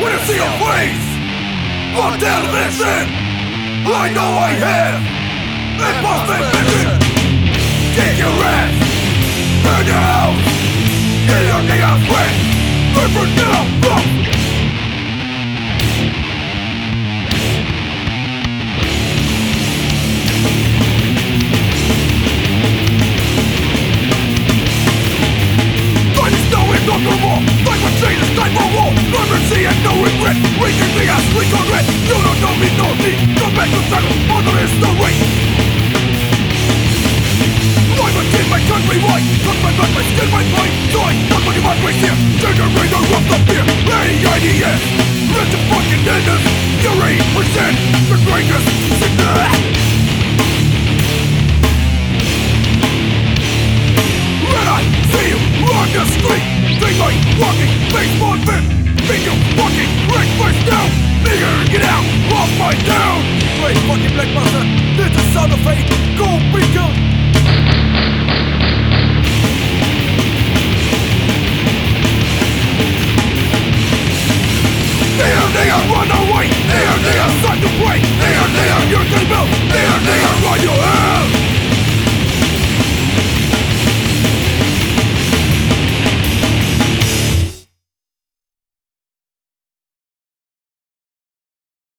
when I see your face on television. I know I have imposter indomitable Fight for change is time for war. Mercy and no regret. Reaching the ass, we regret. You don't know me, know me. Come back to struggle, honor is the way I must keep my country white? Cut my blood, my skin, my mind Joy, not what you want right here Generator of the fear. A-I-D-S Let the fucking end us You're 8% Think like walking baseball fit fucking break first down. Nigger, get out off my